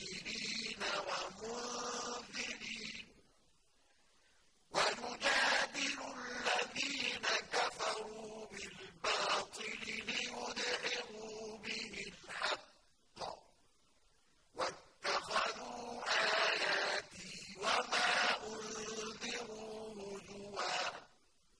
مبشرين ومنذرين